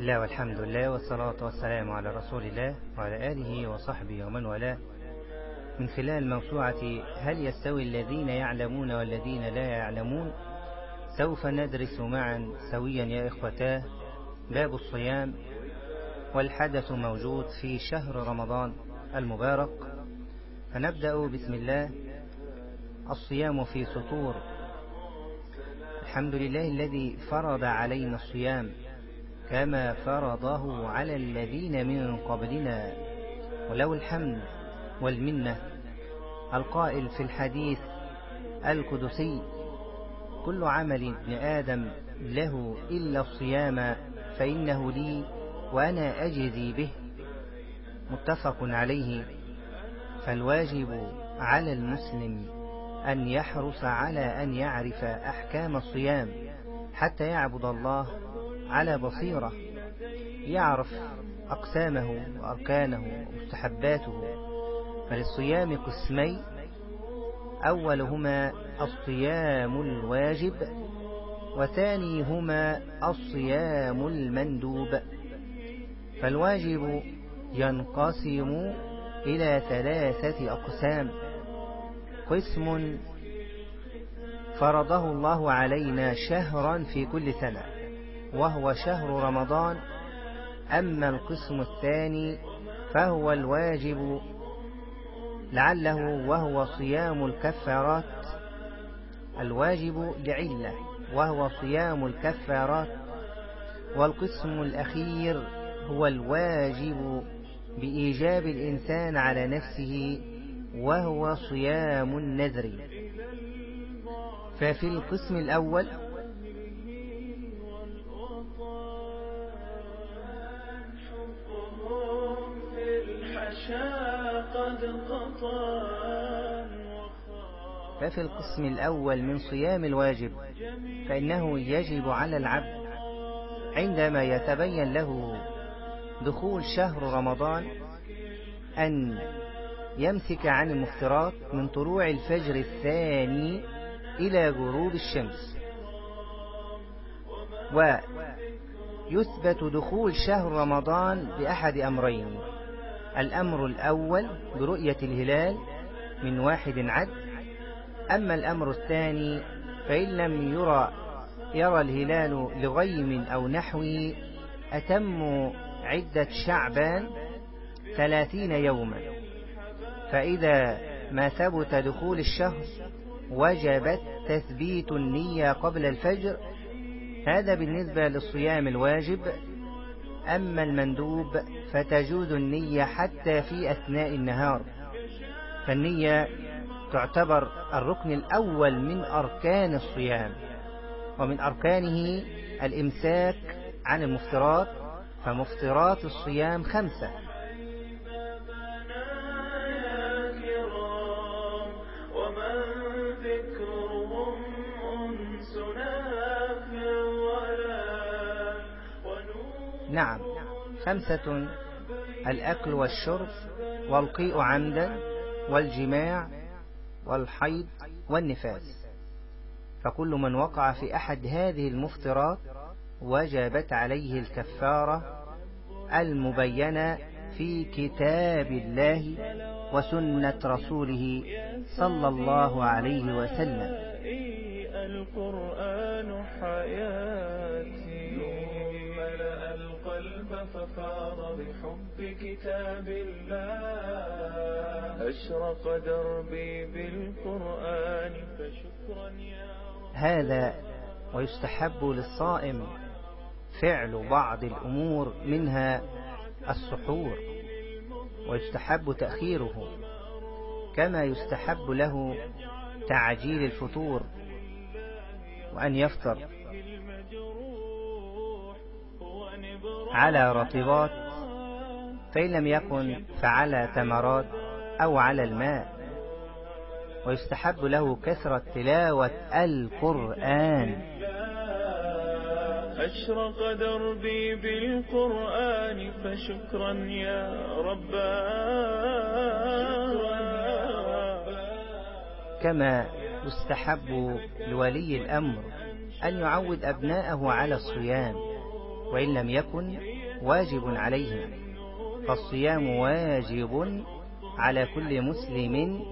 الله والحمد لله والصلاة والسلام على رسول الله وعلى آله وصحبه ومن والاه. من خلال موسوعة هل يستوي الذين يعلمون والذين لا يعلمون؟ سوف ندرس معا سويا يا إخوتاه. باب الصيام. والحدث موجود في شهر رمضان المبارك. فنبدأ بسم الله. الصيام في سطور. الحمد لله الذي فرض علينا الصيام. كما فرضه على الذين من قبلنا. ولو الحمد والمنة. القائل في الحديث القدسي كل عمل ابن آدم له إلا الصيام فإنه لي وأنا أجزي به. متفق عليه. فالواجب على المسلم أن يحرص على أن يعرف أحكام الصيام حتى يعبد الله على بصيرة يعرف أقسامه وأركانه ومستحباته. فللصيام قسمين أولهما الصيام الواجب وثانيهما الصيام المندوب. فالواجب ينقسم إلى ثلاثة أقسام. قسم فرضه الله علينا شهرا في كل سنة. وهو شهر رمضان. أما القسم الثاني فهو الواجب لعله وهو صيام الكفارات. الواجب لعلة وهو صيام الكفارات. والقسم الأخير هو الواجب بإيجاب الإنسان على نفسه وهو صيام النذر. ففي القسم الأول ففي القسم الأول من صيام الواجب فإنه يجب على العبد عندما يتبين له دخول شهر رمضان أن يمسك عن المفترات من طلوع الفجر الثاني إلى غروب الشمس. ويثبت دخول شهر رمضان بأحد أمرين. الأمر الأول برؤية الهلال من واحد عد أما الأمر الثاني فإن لم يرى يرى الهلال لغيم أو نحوه أتم عدة شعبان ثلاثين يوما. فإذا ما ثبت دخول الشهر وجبت تثبيت النية قبل الفجر هذا بالنسبة للصيام الواجب أما المندوب فتجوز النية حتى في أثناء النهار. فالنية تعتبر الركن الأول من أركان الصيام ومن أركانه الإمساك عن المفترات فمفترات الصيام خمسة. نعم. خمسة الأكل والشرب والقيء عمدا والجماع والحيض والنفاس. فكل من وقع في أحد هذه المفترات وجبت عليه الكفارة المبينة في كتاب الله وسنة رسوله صلى الله عليه وسلم. القرآن حياتي ففاض بحب كتاب الله. أشرق دربي بالقرآن فشكرا يا رب. هذا ويستحب للصائم فعل بعض الأمور منها السحور ويستحب تأخيره كما يستحب له تعجيل الفطور وأن يفطر. على رطبات فإن لم يكن فعلى تمرات أو على الماء. ويستحب له كثرة تلاوة القرآن. أشرق دربي بالقرآن فشكرا يا رباه كما يستحب لولي الأمر أن يعود أبناءه على الصيام. وإن لم يكن واجب عليهم فالصيام واجب على كل مسلم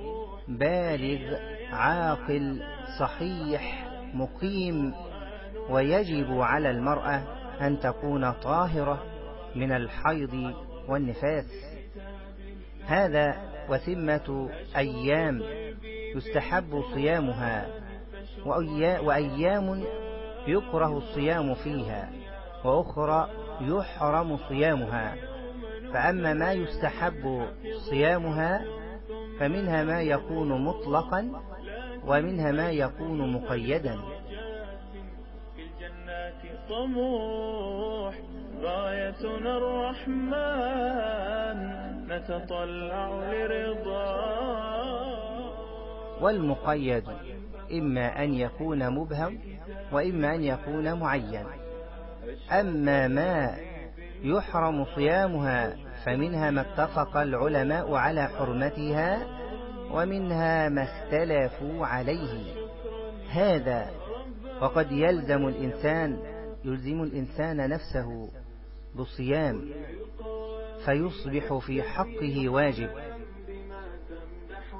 بالغ عاقل صحيح مقيم ويجب على المرأة أن تكون طاهرة من الحيض والنفاس. هذا وثمة أيام يستحب صيامها وأيام يكره الصيام فيها. وأخرى يحرم صيامها. فأما ما يستحب صيامها فمنها ما يكون مطلقا ومنها ما يكون مقيدا. طموح غايتنا الرحمن نتطلع لرضاه والمقيد إما أن يكون مبهم وإما أن يكون معين. أما ما يحرم صيامها فمنها ما اتفق العلماء على حرمتها ومنها ما اختلفوا عليه. هذا وقد يلزم الإنسان يلزم الإنسان نفسه بالصيام فيصبح في حقه واجب.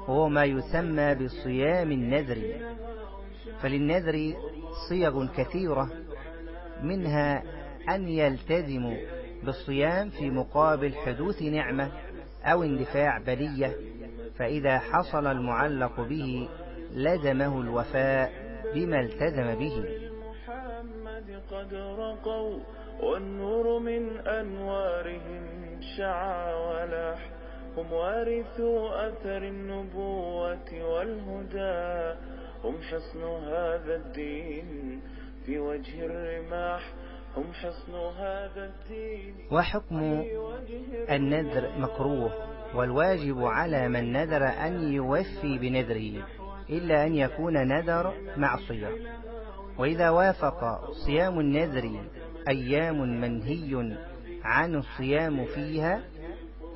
وهو ما يسمى بالصيام النذري. فللنذر صيغ كثيرة منها أن يلتزم بالصيام في مقابل حدوث نعمة أو اندفاع بلية فإذا حصل المعلق به لزمه الوفاء بما التزم به. محمد قد رقوا والنور من أنوارهم شعى ولح هم وارثوا أثر النبوة والهدى. هم حصن هذا الدين في وجه الرماح هم حصن هذا الدين. وحكم النذر مكروه والواجب على من نذر أن يوفي بنذره إلا أن يكون نذر معصية. وإذا وافق صيام النذر أيام منهي عن الصيام فيها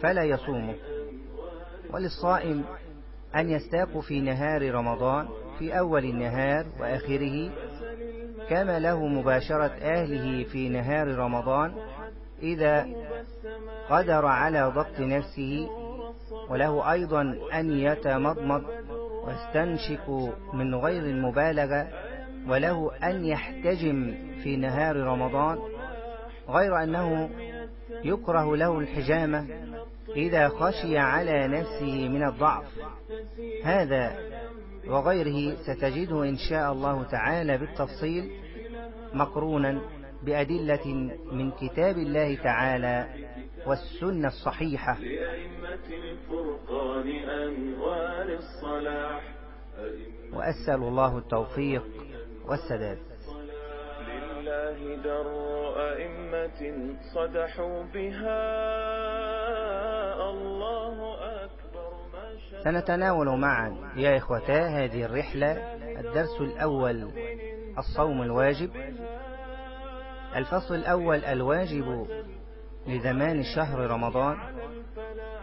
فلا يصومه. وللصائم أن يستاق في نهار رمضان في أول النهار وآخره كما له مباشرة أهله في نهار رمضان إذا قدر على ضبط نفسه وله أيضا أن يتمضمض ويستنشق من غير المبالغة وله أن يحتجم في نهار رمضان غير أنه يكره له الحجامة إذا خشي على نفسه من الضعف. هذا وغيره ستجده إن شاء الله تعالى بالتفصيل مقرونا بأدلة من كتاب الله تعالى والسنة الصحيحة. لأئمة الفرقان أنوار الصلاح. وأسأل الله التوفيق والسداد. لله در أئمة صدحوا بها. سنتناول معا يا إخوتا هذه الرحلة الدرس الأول الصوم الواجب. الفصل الأول الواجب لزمان شهر رمضان.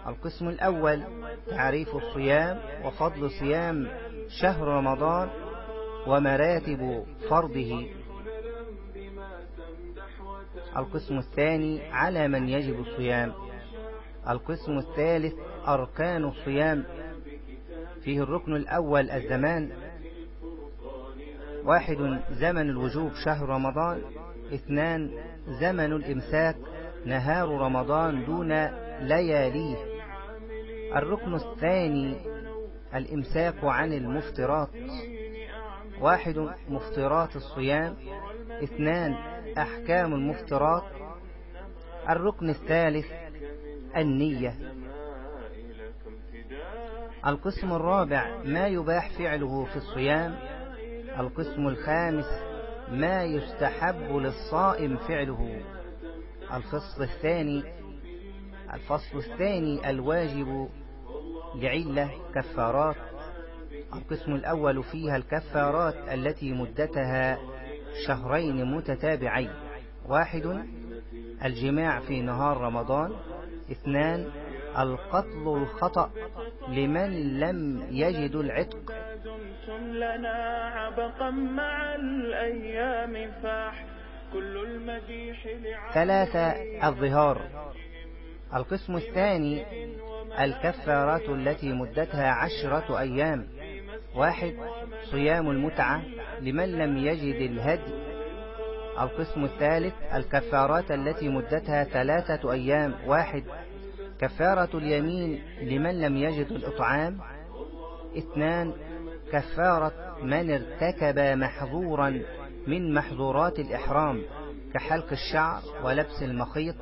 القسم الأول تعريف الصيام وفضل صيام شهر رمضان ومراتب فرضه. القسم الثاني على من يجب الصيام. القسم الثالث أركان الصيام. فيه الركن الأول الزمان. واحد زمن الوجوب شهر رمضان اثنان زمن الإمساك نهار رمضان دون لياليه. الركن الثاني الإمساك عن المفترات واحد مفترات الصيام اثنان أحكام المفترات الركن الثالث النية. القسم الرابع ما يباح فعله في الصيام. القسم الخامس ما يستحب للصائم فعله. الفصل الثاني الفصل الثاني الواجب لعلة كفارات. القسم الأول فيها الكفارات التي مدتها شهرين متتابعين. واحد الجماع في نهار رمضان. اثنان القتل الخطأ لمن لم يجد العتق. دمتم لنا عبقا مع الأيام فاح كل المديح ثلاثة الظهار. القسم الثاني الكفارات التي مدتها عشرة أيام. واحد صيام المتعة لمن لم يجد الهدي. القسم الثالث الكفارات التي مدتها ثلاثة أيام. واحد كفارة اليمين لمن لم يجد الإطعام. اثنان كفارة من ارتكب محظورا من محظورات الإحرام كحلق الشعر ولبس المخيط.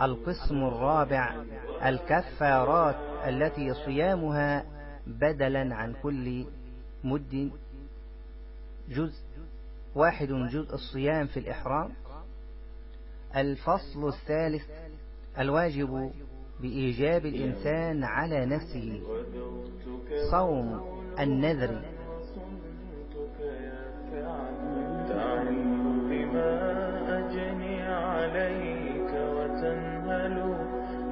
القسم الرابع الكفارات التي صيامها بدلا عن كل مد. جزء واحد جزء الصيام في الإحرام. الفصل الثالث الواجب بإيجاب الإنسان على نفسه. صوم النذر. تعلم بما أجني عليك وتنهل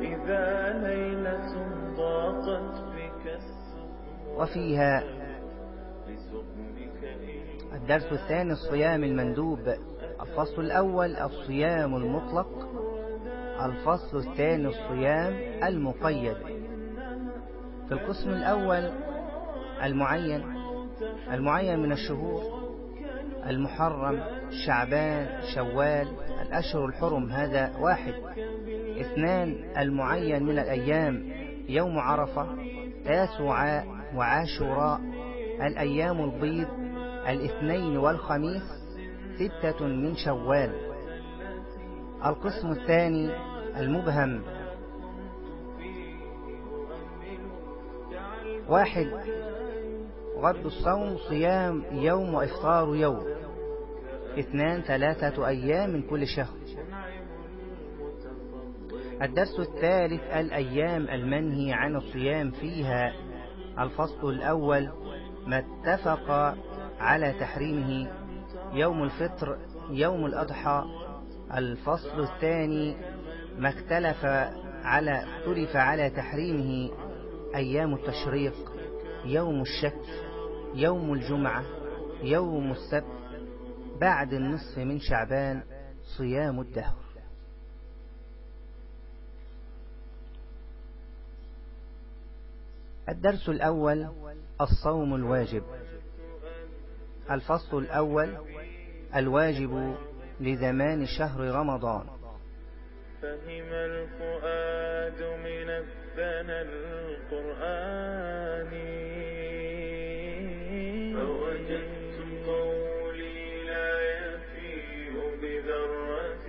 إذا ليلة ضاقت بك وفيها الدرس الثاني الصيام المندوب. الفصل الأول الصيام المطلق. الفصل الثاني الصيام المقيد. في القسم الأول المعين المعين من الشهور المحرم شعبان شوال الأشهر الحرم هذا واحد. اثنان المعين من الأيام يوم عرفة تاسعاء وعاشوراء. الأيام البيض الاثنين والخميس ستة من شوال. القسم الثاني المبهم. واحد غض الصوم صيام يوم وإفطار يوم. اثنان ثلاثة أيام من كل شهر. الدرس الثالث الأيام المنهي عن الصيام فيها. الفصل الأول ما اتفق على تحريمه. يوم الفطر يوم الأضحى. الفصل الثاني ما اختلف على اختلف على تحريمه أيام التشريق يوم الشك يوم الجمعة يوم السبت بعد النصف من شعبان صيام الدهر. الدرس الأول الصوم الواجب. الفصل الأول الواجب لزمان شهر رمضان. فهم الفؤاد من الثنى القرآن. فوجدت قولي لا يفيء بذرة.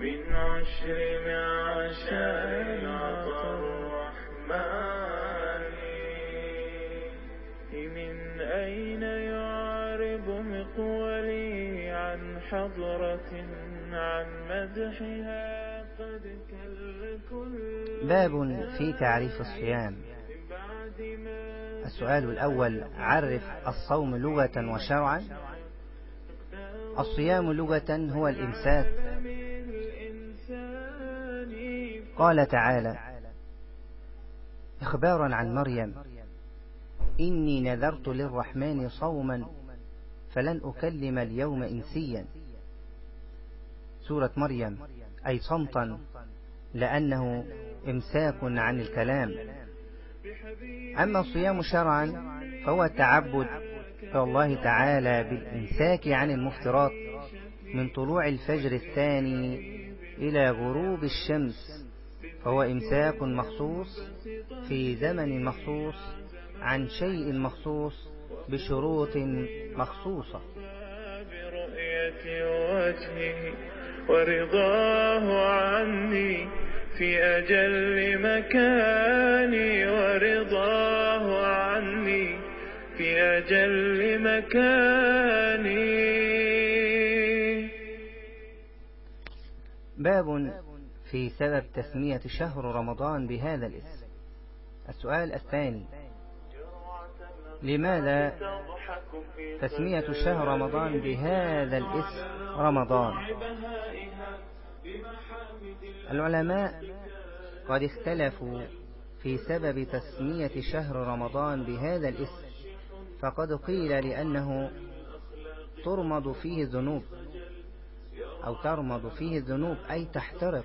من عشر معشار عطى الرحمن. من أين يعرب مقولي عن حضرة عن مدحها قد كالكل. باب في تعريف الصيام. السؤال الأول عرف الصوم لغة وشرعا؟ الصيام لغة هو الإمساك. قال تعالى إخبارا عن مريم إني نذرت للرحمن صوما فلن أكلم اليوم إنسيا. سورة مريم أي صمتا لأنه إمساك عن الكلام. أما الصيام شرعا فهو التعبد الله تعالى بالإمساك عن المفترات من طلوع الفجر الثاني إلى غروب الشمس فهو إمساك مخصوص في زمن مخصوص عن شيء مخصوص بشروط مخصوصة. برؤية وجهه ورضاه عني في أجل مكاني ورضاه عني في أجل مكاني. باب في سبب تسمية شهر رمضان بهذا الاسم. السؤال الثاني لماذا تسمية شهر رمضان بهذا الاسم رمضان. العلماء قد اختلفوا في سبب تسمية شهر رمضان بهذا الاسم فقد قيل لأنه ترمض فيه الذنوب أو ترمض فيه الذنوب أي تحترق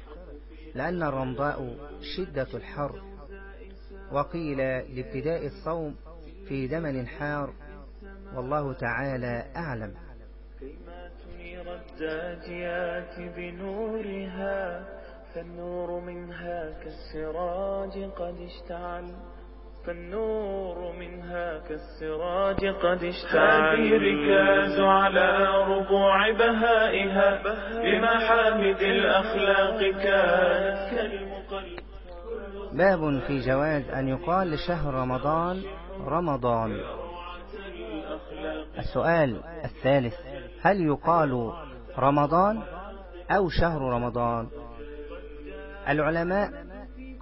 لأن الرمضاء شدة الحر. وقيل لابتداء الصوم في زمن حار والله تعالى أعلم. كيما تنير الداجيات بنورها فالنور منها كالسراج قد اشتعل. فالنور منها كالسراج قد اشتعل. هذه ركاز على ربوع بهائها بمحامد الأخلاق كانت كالمقلب. باب في جواز أن يقال لشهر رمضان رمضان. السؤال الثالث هل يقال رمضان أو شهر رمضان؟ العلماء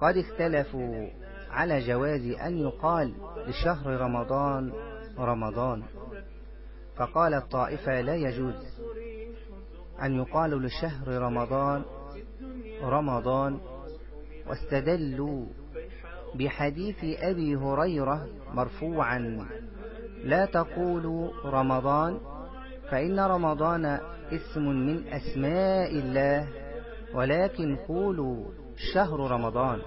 قد اختلفوا على جواز أن يقال لشهر رمضان رمضان. فقال الطائفة لا يجوز أن يقال لشهر رمضان رمضان. واستدلوا بحديث أبي هريرة مرفوعا لا تقولوا رمضان فإن رمضان اسم من أسماء الله ولكن قولوا شهر رمضان.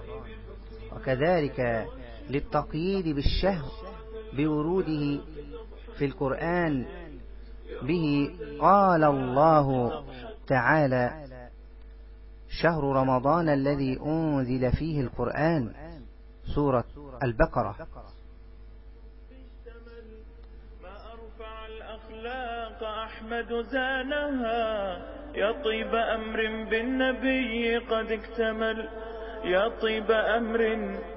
وكذلك للتقييد بالشهر بوروده في القرآن به قال الله تعالى شهر رمضان الذي أنزل فيه القرآن سورة البقرة. الأخلاق أحمد زانها يا طيب أمر بالنبي قد اكتمل. يا طيب أمر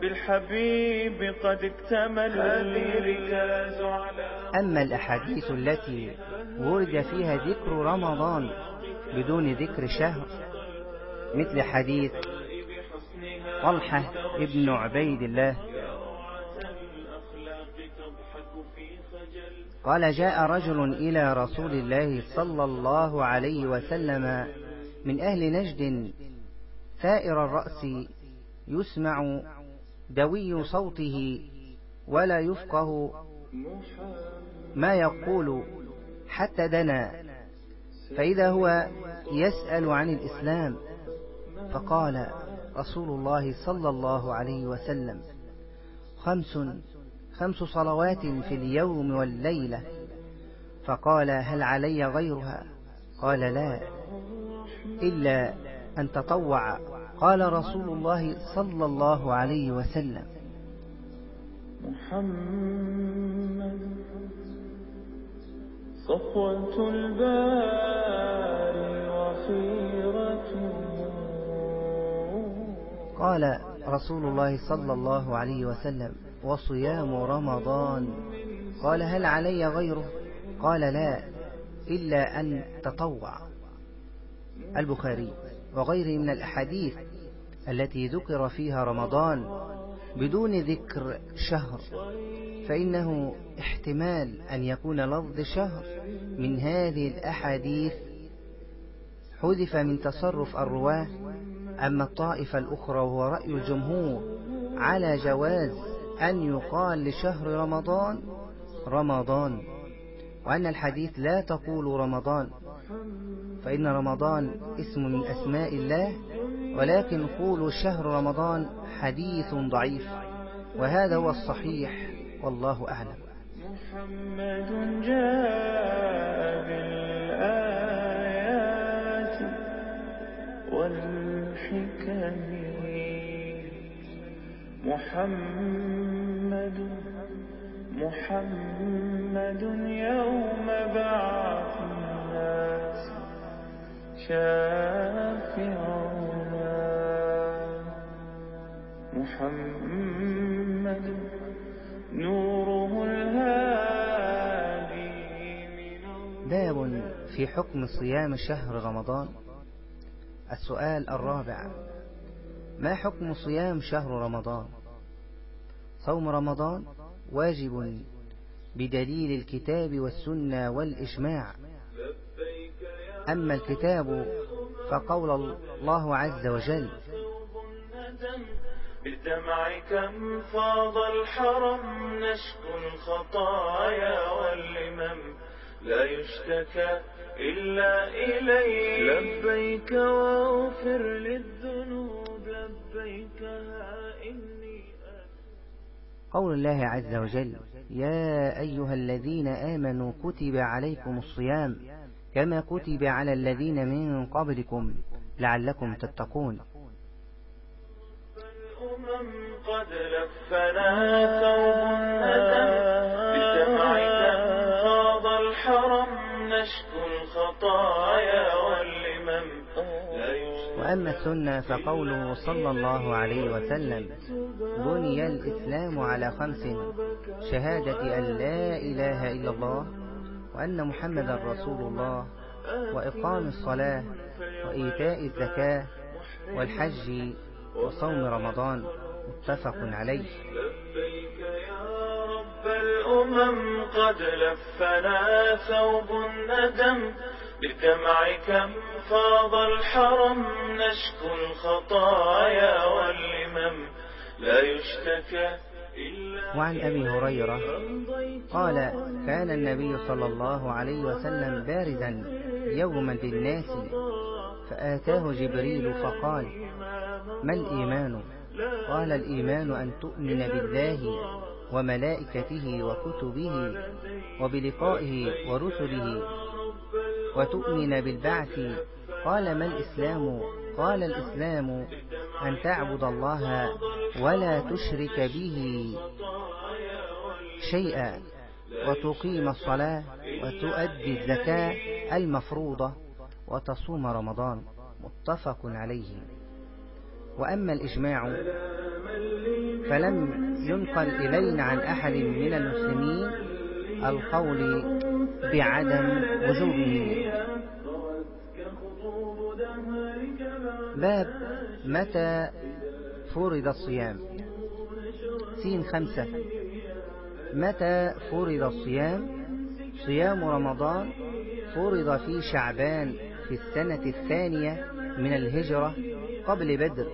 بالحبيب قد اكتمل. هذه ركاز على أما الأحاديث التي ورد فيها ذكر رمضان بدون ذكر شهر مثل حديث طلحة ابن عبيد الله قال جاء رجل إلى رسول الله صلى الله عليه وسلم من أهل نجد ثائر الرأس يسمع دوي صوته ولا يفقه ما يقول حتى دنا. فإذا هو يسأل عن الإسلام فقال رسول الله صلى الله عليه وسلم خمس خمس صلوات في اليوم والليلة. فقال هل علي غيرها؟ قال لا إلا أن تطوع. قال رسول الله صلى الله عليه وسلم. محمد صفوة الباري وخيرته قال رسول الله صلى الله عليه وسلم. وصيام رمضان. قال هل علي غيره؟ قال لا إلا أن تطوع. البخاري وغيره من الأحاديث التي ذكر فيها رمضان بدون ذكر شهر فإنه احتمال أن يكون لفظ شهر من هذه الأحاديث. حذف من تصرف الرواة أما الطائفة الأخرى وهو رأي الجمهور على جواز أن يقال لشهر رمضان رمضان وأن الحديث لا تقول رمضان فإن رمضان اسم من أسماء الله ولكن قول شهر رمضان حديث ضعيف وهذا هو الصحيح والله أعلم. محمد جاء بالآيات والحكم. محمد محمد يوم بعث الناس شافعنا. محمد نوره الهادي باب في حكم صيام شهر رمضان. السؤال الرابع. ما حكم صيام شهر رمضان؟ صوم رمضان واجب بدليل الكتاب والسنة والإجماع. أما الكتاب فقول الله عز وجل بالدمع كم فاض الحرم نشكو الخطايا واللمم لا يشتكى إلا إليك لبيك واغفر للذنوب. لبيك ها إني قول الله عز وجل يا أيها الذين آمنوا كتب عليكم الصيام كما كتب على الذين من قبلكم لعلكم تتقون. الأمم قد لفنا ثوب الندم بدمعك فاض الحرم نشكو الخطايا يشتكى وأما السنة فقوله صلى الله عليه وسلم بني الإسلام على خمس شهادة أن لا إله إلا الله وأن محمدا رسول الله وإقام الصلاة وإيتاء الزكاة والحج وصوم رمضان. متفق عليه. لبيك يا رب الأمم قد لفنا ثوب الندم. بالدمع كم فاض الحرم نشكو الخطايا واللمم لا يشتكى وعن أبي هريرة قال كان النبي صلى الله عليه وسلم بارزا يوما للناس فآتاه جبريل فقال ما الإيمان؟ قال الإيمان أن تؤمن بالله وملائكته وكتبه وبلقائه ورسله وتؤمن بالبعث. قال ما الإسلام؟ قال الإسلام أن تعبد الله ولا تشرك به شيئا وتقيم الصلاة وتؤدي الزكاة المفروضة وتصوم رمضان. متفق عليه. وأما الإجماع فلم ينقل إلينا عن أحد من المسلمين القول بعدم وجوبه باب متى فرض الصيام؟ سين خمسة. متى فرض الصيام؟ صيام رمضان فرض في شعبان في السنة الثانية من الهجرة قبل بدر.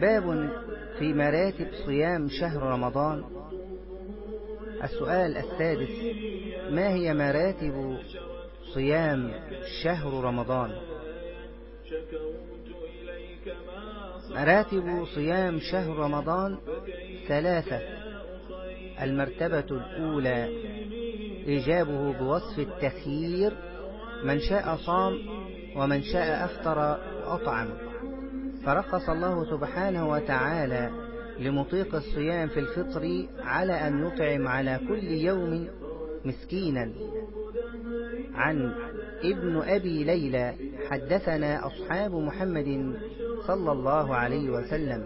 باب في مراتب صيام شهر رمضان السؤال السادس ما هي مراتب صيام شهر رمضان؟ مراتب صيام شهر رمضان ثلاثة. المرتبة الأولى إجابه بوصف التخيير من شاء صام ومن شاء أفطر وأطعم فرخص الله سبحانه وتعالى لمطيق الصيام في الفطر على أن يطعم على كل يوم مسكينا. عن ابن أبي ليلى حدثنا أصحاب محمد صلى الله عليه وسلم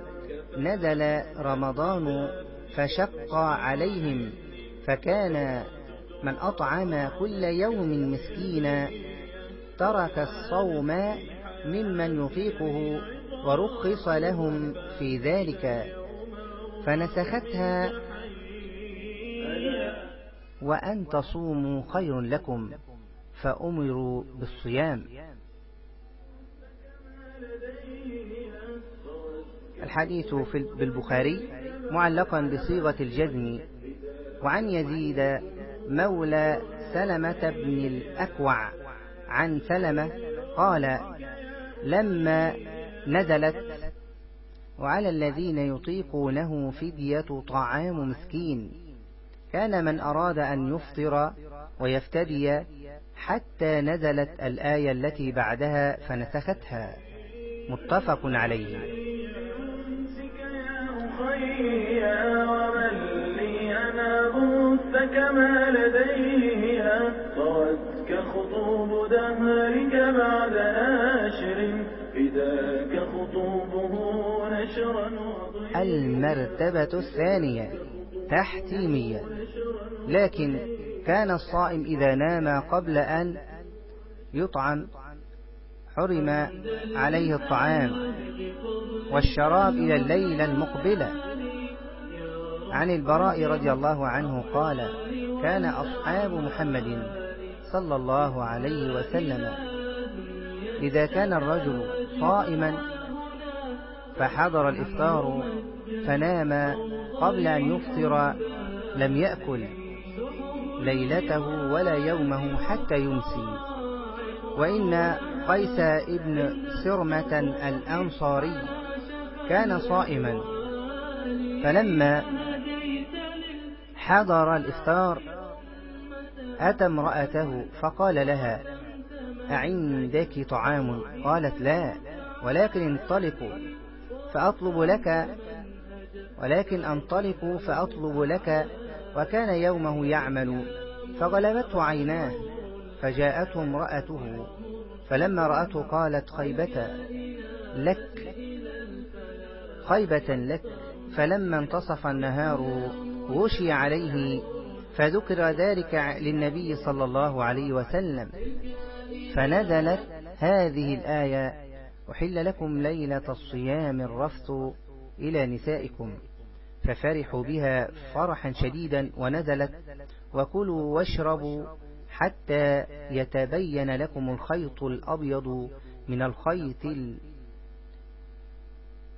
نزل رمضان فشق عليهم فكان من أطعم كل يوم مسكينا ترك الصوم ممن يطيقه ورخص لهم في ذلك. فنسختها. وأن تصوموا خير لكم. فأمروا بالصيام. الحديث في بالبخاري معلقا بصيغة الجزم. وعن يزيد مولى سلمة بن الأكوع عن سلمة قال لما نزلت وعلى الذين يطيقونه فدية طعام مسكين. كان من أراد أن يفطر ويفتدي حتى نزلت الآية التي بعدها فنسختها. متفق عليه. أمسك يا أخي ومن لي أنا غثك ما لديها طوتك خطوب دهرك بعد ناشر خطوبه نشرا المرتبة الثانية تحتيمية. لكن كان الصائم إذا نام قبل أن يطعم حرم عليه الطعام والشراب إلى الليلة المقبلة. عن البراء رضي الله عنه قال كان أصحاب محمد صلى الله عليه وسلم إذا كان الرجل صائما فحضر الإفطار فنام قبل أن يفطر لم يأكل ليلته ولا يومه حتى يمسي. وإن قيس ابن سرمة الأنصاري كان صائما فلما حضر الإفطار أتى امرأته فقال لها أعندك طعام قالت لا ولكن انطلقوا فأطلب لك ولكن أنطلق فأطلب لك وكان يومه يعمل فغلبته عيناه فجاءته امرأته فلما رأته قالت خيبة لك خيبة لك فلما انتصف النهار غشي عليه فذكر ذلك للنبي صلى الله عليه وسلم. فنزلت هذه الآية أحل لكم ليلة الصيام الرفث إلى نسائكم ففرحوا بها فرحا شديدا ونزلت وكلوا واشربوا حتى يتبين لكم الخيط الأبيض من الخيط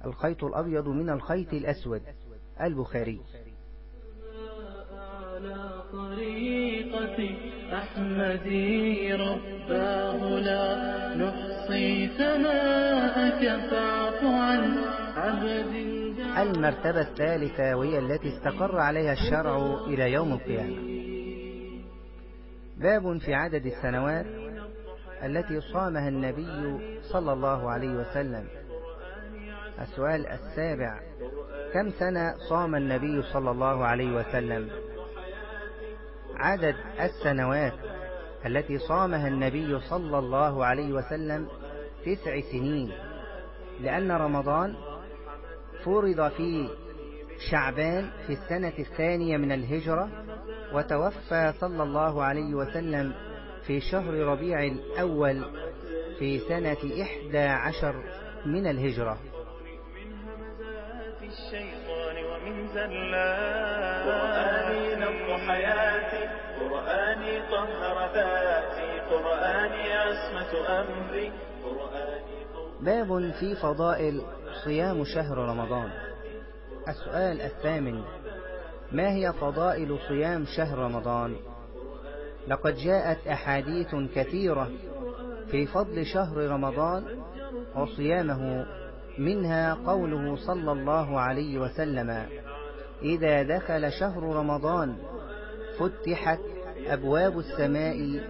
الخيط الأبيض من الخيط الأسود. البخاري على طريقة أحمدي رباه لا نحصي ثناءك فاعف عن عبد المرتبة الثالثة وهي التي استقر عليها الشرع إلى يوم القيامة. باب في عدد السنوات التي صامها النبي صلى الله عليه وسلم. السؤال السابع كم سنة صام النبي صلى الله عليه وسلم؟ عدد السنوات التي صامها النبي صلى الله عليه وسلم تسع سنين لأن رمضان فرض في شعبان في السنة الثانية من الهجرة وتوفى صلى الله عليه وسلم في شهر ربيع الأول في سنة إحدى عشر من الهجرة. الشيطان ومن زلات نبض حياتي باب في فضائل صيام شهر رمضان. السؤال الثامن ما هي فضائل صيام شهر رمضان؟ لقد جاءت أحاديث كثيرة في فضل شهر رمضان وصيامه منها قوله صلى الله عليه وسلم إذا دخل شهر رمضان فتحت أبواب السماء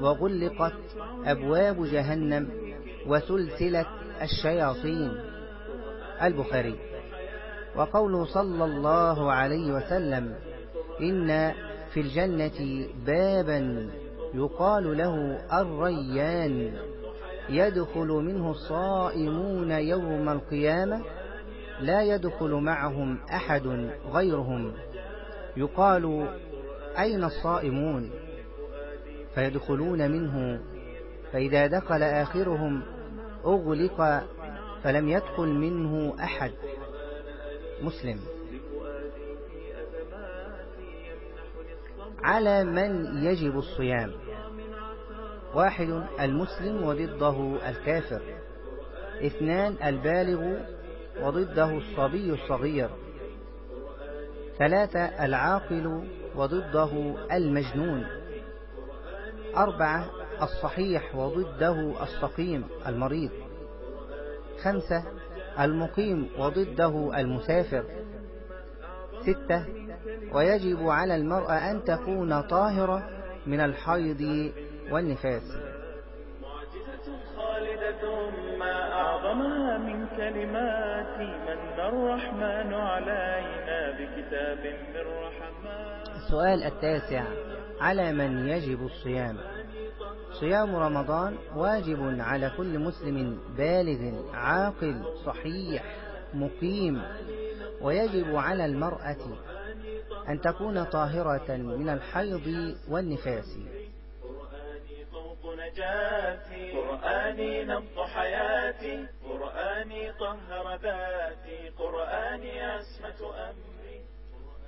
وغلقت أبواب جهنم وسلسلت الشياطين. البخاري. وقوله صلى الله عليه وسلم إن في الجنة بابا يقال له الريان يدخل منه الصائمون يوم القيامة لا يدخل معهم أحد غيرهم. يقال أين الصائمون؟ فيدخلون منه. فإذا دخل آخرهم أغلق فلم يدخل منه أحد. مسلم. على من يجب الصيام؟ واحد المسلم وضده الكافر. اثنان البالغ وضده الصبي الصغير. ثلاثة العاقل وضده المجنون. أربعة الصحيح وضده السقيم المريض. خمسة المقيم وضده المسافر. ستة ويجب على المرأة أن تكون طاهرة من الحيض والنفاس. خالدة ما أعظمها من كلمات من الرحمن علينا بكتاب من رحمات السؤال التاسع على من يجب الصيام؟ صيام رمضان واجب على كل مسلم بالغ عاقل صحيح مقيم. ويجب على المرأة أن تكون طاهرة من الحيض والنفاس. نجاتي قرآني نبض حياتي قرآني طهر ذاتي قرآني عصمة أمري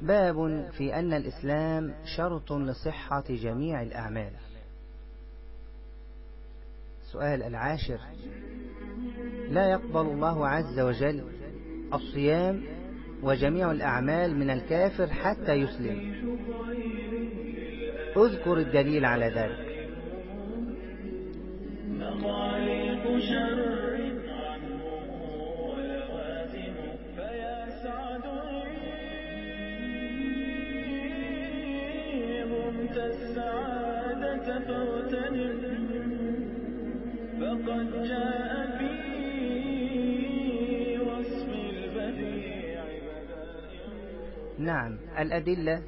باب في أن الإسلام شرط لصحة جميع الأعمال. السؤال العاشر. لا يقبل الله عز وجل الصيام وجميع الأعمال من الكافر حتى يسلم. أذكر الدليل على ذلك. شر السعادة فاغتنم. فقد جاء في وصف البديع نعم الأدلة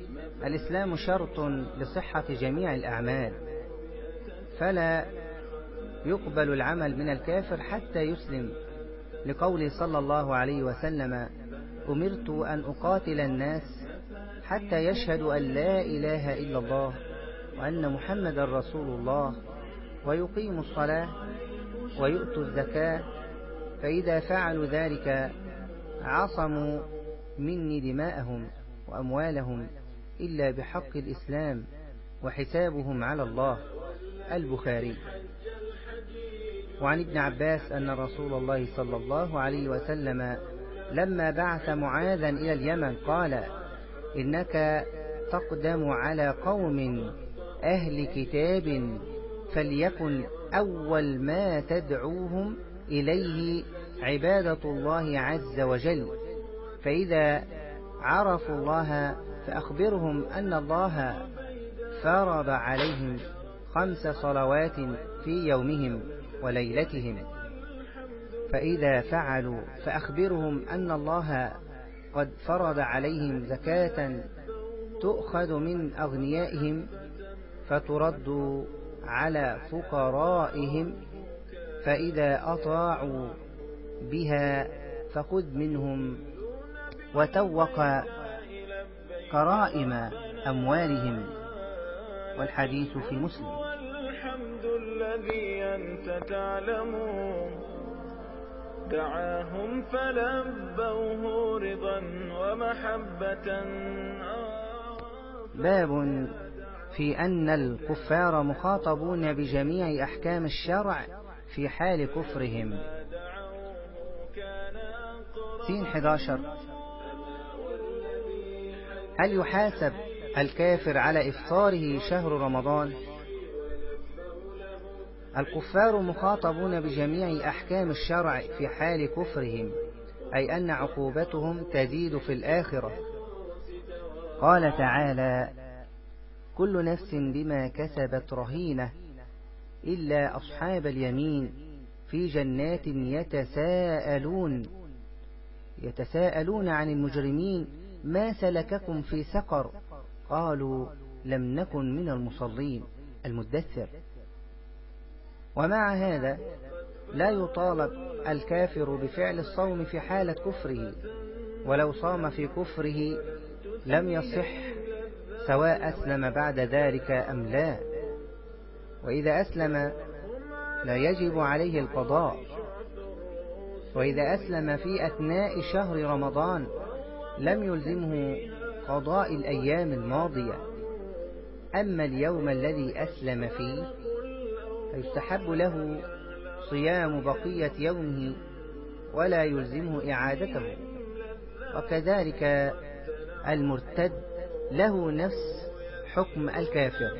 الإسلام شرط لصحة جميع الأعمال. فلا يقبل العمل من الكافر حتى يسلم. لقوله صلى الله عليه وسلم أمرت أن أقاتل الناس حتى يشهدوا أن لا إله إلا الله وأن محمد رسول الله ويقيموا الصلاة ويؤتوا الزكاة فإذا فعلوا ذلك عصموا مني دماءهم وأموالهم إلا بحق الإسلام وحسابهم على الله. البخاري. وعن ابن عباس أن رسول الله صلى الله عليه وسلم لما بعث معاذا إلى اليمن قال إنك تقدم على قوم أهل كتاب فليكن أول ما تدعوهم إليه عبادة الله عز وجل. فإذا عرفوا الله فأخبرهم أن الله فرض عليهم خمس صلوات في يومهم وليلتهم. فإذا فعلوا فأخبرهم أن الله قد فرض عليهم زكاة تؤخذ من أغنيائهم فترد على فقرائهم فإذا أطاعوا بها فخذ منهم وتوق كرائم أموالهم. والحديث في مسلم. والحمد الذي أنت تعلم دعاهم فلبوه رضا ومحبة. باب في أن الكفار مخاطبون بجميع أحكام الشرع في حال كفرهم. سين 11 هل يحاسب الكافر على إفطاره شهر رمضان؟ الكفار مخاطبون بجميع أحكام الشرع في حال كفرهم أي أن عقوبتهم تزيد في الآخرة. قال تعالى كل نفس بما كسبت رهينة إلا أصحاب اليمين في جنات يتساءلون يتساءلون عن المجرمين ما سلككم في سقر قالوا لم نكن من المصلين. المدثر. ومع هذا لا يطالب الكافر بفعل الصوم في حالة كفره ولو صام في كفره لم يصح سواء أسلم بعد ذلك أم لا. وإذا أسلم لا يجب عليه القضاء. وإذا أسلم في أثناء شهر رمضان لم يلزمه قضاء الأيام الماضية. أما اليوم الذي أسلم فيه فيستحب له صيام بقية يومه ولا يلزمه إعادته. وكذلك المرتد له نفس حكم الكافر.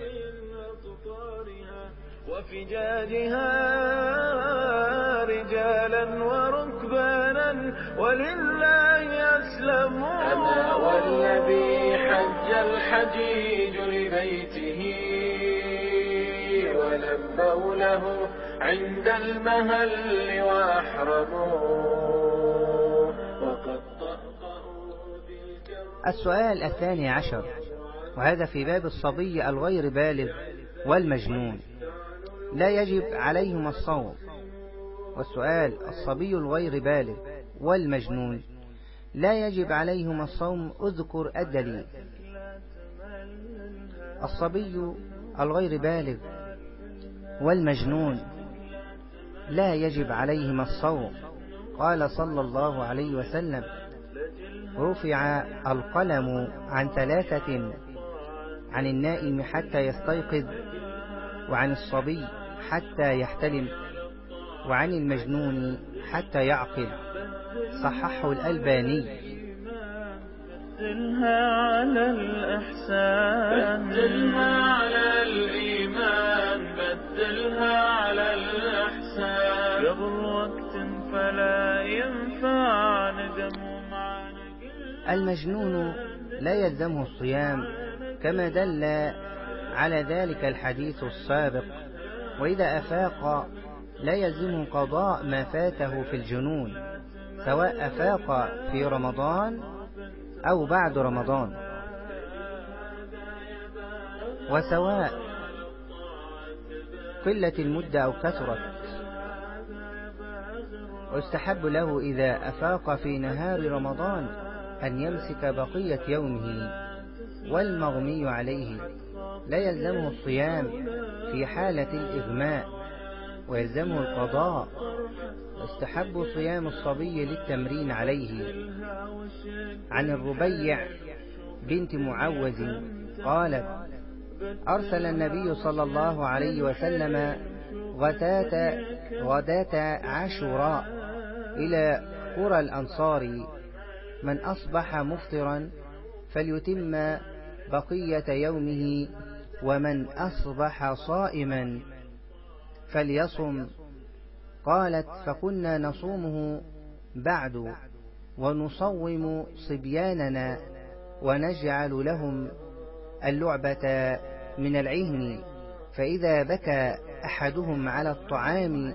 وفجاجها رجالا وركبانا ولله أسلموا أنا والذي حج الحجيج لبيته ولبوا له عند المهل وأحرموا وقد السؤال الثاني عشر. وهذا في باب الصبي الغير بالغ والمجنون. لا يجب عليهما الصوم. والسؤال الصبي الغير بالغ والمجنون. لا يجب عليهما الصوم اذكر الدليل. الصبي الغير بالغ والمجنون لا يجب عليهما الصوم. قال صلى الله عليه وسلم رفع القلم عن ثلاثة عن النائم حتى يستيقظ وعن الصبي حتى يحتلم وعن المجنون حتى يعقل. صححه الألباني. بدلها على الإحسان. بدلها على الإيمان المجنون لا يلزمه الصيام كما دل على ذلك الحديث السابق. وإذا أفاق لا يلزمه قضاء ما فاته في الجنون سواء أفاق في رمضان أو بعد رمضان. وسواء قلة المدة أو كثرت. ويستحب له إذا أفاق في نهار رمضان أن يمسك بقية يومه والمغمي عليه لا يلزمه الصيام في حالة الإغماء ويلزمه القضاء. يستحب صيام الصبي للتمرين عليه. عن الربيع بنت معوز قالت أرسل النبي صلى الله عليه وسلم غداة عاشوراء إلى قرى الأنصار من أصبح مفطرا فليتم بقية يومه ومن أصبح صائما فليصم. قالت فكنا نصومه بعد ونصوم صبياننا ونجعل لهم اللعبة من العهن. فإذا بكى أحدهم على الطعام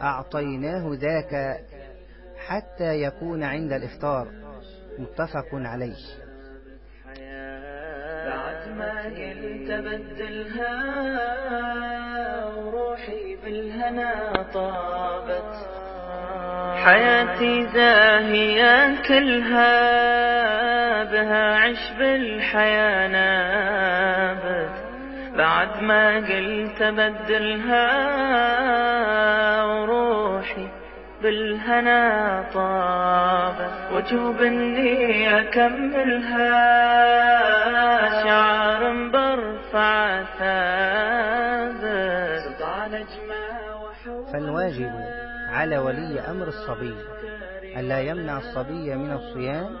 أعطيناه ذاك حتى يكون عند الإفطار. متفق عليه. بعد ما قلت بدلها وروحي بالهنا طابت. حياتي زاهية كلها بها عش بالحياة نابت. بعد ما قلت بدلها وروحي بالهنا طابت وجوب اني أكملها. شعر برفع ثابت فالواجب على ولي أمر الصبي ألا يمنع الصبي من الصيام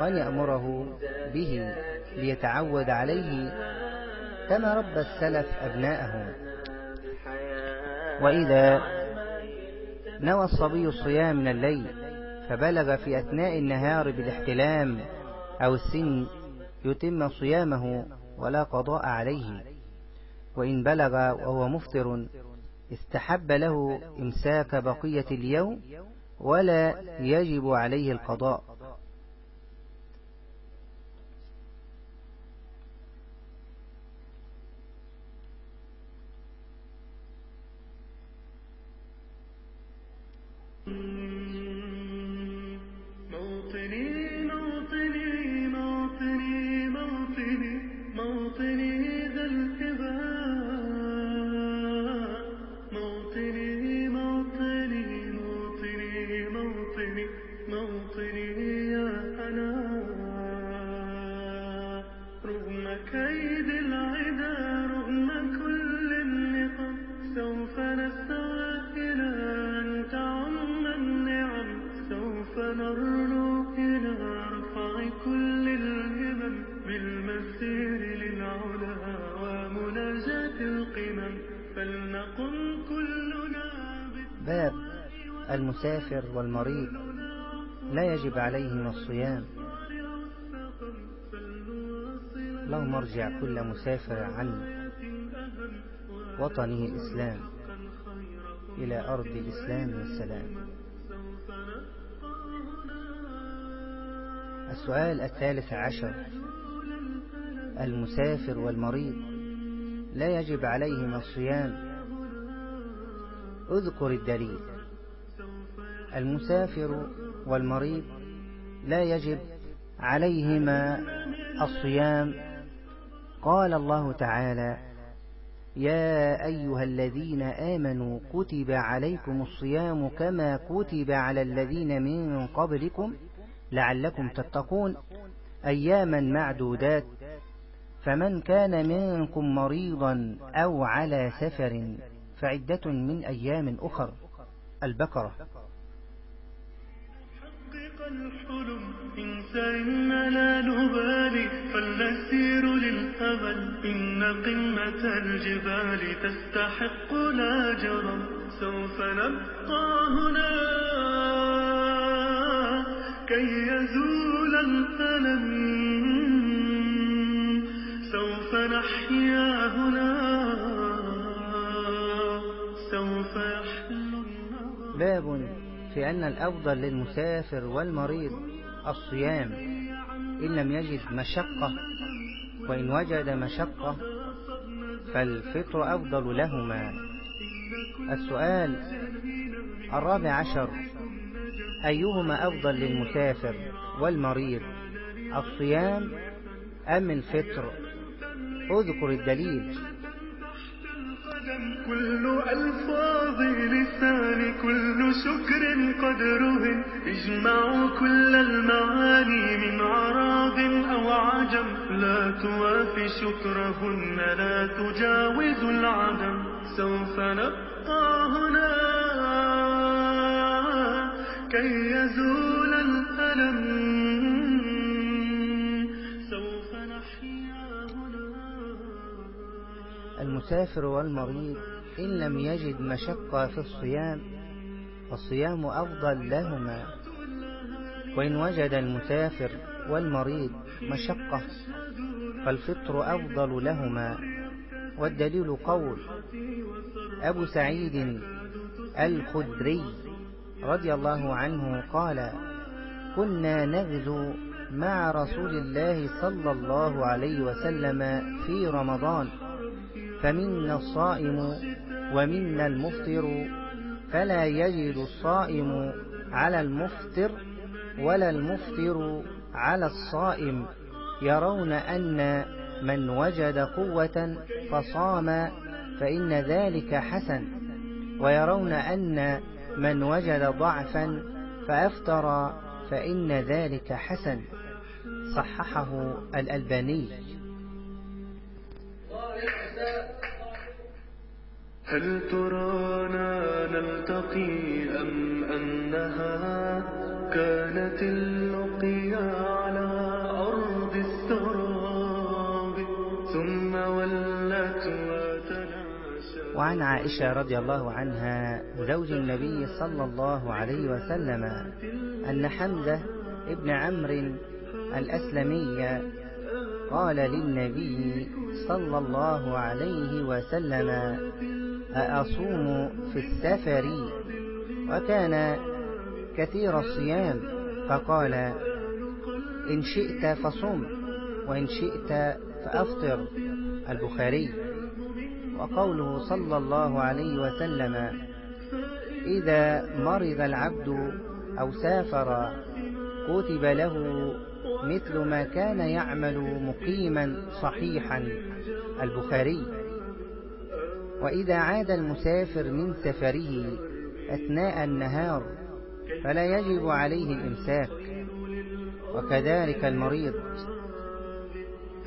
وأن يأمره به ليتعود عليه كما ربى السلف أبناءهم وإذا نوى الصبي الصيام من الليل فبلغ في أثناء النهار بالاحتلام أو السن يتم صيامه ولا قضاء عليه. وإن بلغ وهو مفطر استحب له إمساك بقية اليوم ولا يجب عليه القضاء. والمريض لا يجب عليهم الصيام. اللهم ارجع كل مسافر عن وطنه الإسلام إلى أرض الإسلام والسلام. السؤال الثالث عشر. المسافر والمريض لا يجب عليهم الصيام. اذكر الدليل. المسافر والمريض لا يجب عليهما الصيام. قال الله تعالى يا أيها الذين آمنوا كتب عليكم الصيام كما كتب على الذين من قبلكم لعلكم تتقون أياما معدودات. فمن كان منكم مريضا أو على سفر فعدة من أيام أخر. البقرة. حقق الحلم إنسان لا نبالي فلنسير للأمل إن قمة الجبال تستحق لا جرم سوف نبقى هنا. كي يزول الألم سوف نحيا هنا. سوف يحلو باب في أن الأفضل للمسافر والمريض الصيام إن لم يجد مشقة وإن وجد مشقة فالفطر أفضل لهما. السؤال الرابع عشر أيهما أفضل للمسافر والمريض الصيام أم الفطر؟ أذكر الدليل. كل ألفاظ لسان كل شكر قدره اجمعوا كل المعاني من عراب أو عجم. لا توافي شكرهن لا تجاوز العدم. سوف نبقى هنا. كي يزول الألم. المسافر والمريض إن لم يجد مشقة في الصيام فالصيام أفضل لهما. وإن وجد المسافر والمريض مشقة فالفطر أفضل لهما. والدليل قول أبو سعيد الخدري رضي الله عنه قال كنا نغزو مع رسول الله صلى الله عليه وسلم في رمضان فمنا الصائم ومنا المفطر فلا يجد الصائم على المفطر ولا المفطر على الصائم. يرون أن من وجد قوة فصام فإن ذلك حسن. ويرون أن من وجد ضعفا فأفطر فإن ذلك حسن. صححه الألباني. هل ترانا نلتقي أم أنها كانت اللقيا على أرض السراب؟ ثم ولت وتلاشى وعن عائشة رضي الله عنها زوج النبي صلى الله عليه وسلم أن حمزة ابن عمرو الأسلمي قال للنبي صلى الله عليه وسلم أأصوم في السفر؟ وكان كثير الصيام فقال إن شئت فصم وإن شئت فأفطر. البخاري. وقوله صلى الله عليه وسلم إذا مرض العبد أو سافر كتب له مثل ما كان يعمل مقيما صحيحا البخاري. وإذا عاد المسافر من سفره أثناء النهار فلا يجب عليه الإمساك وكذلك المريض.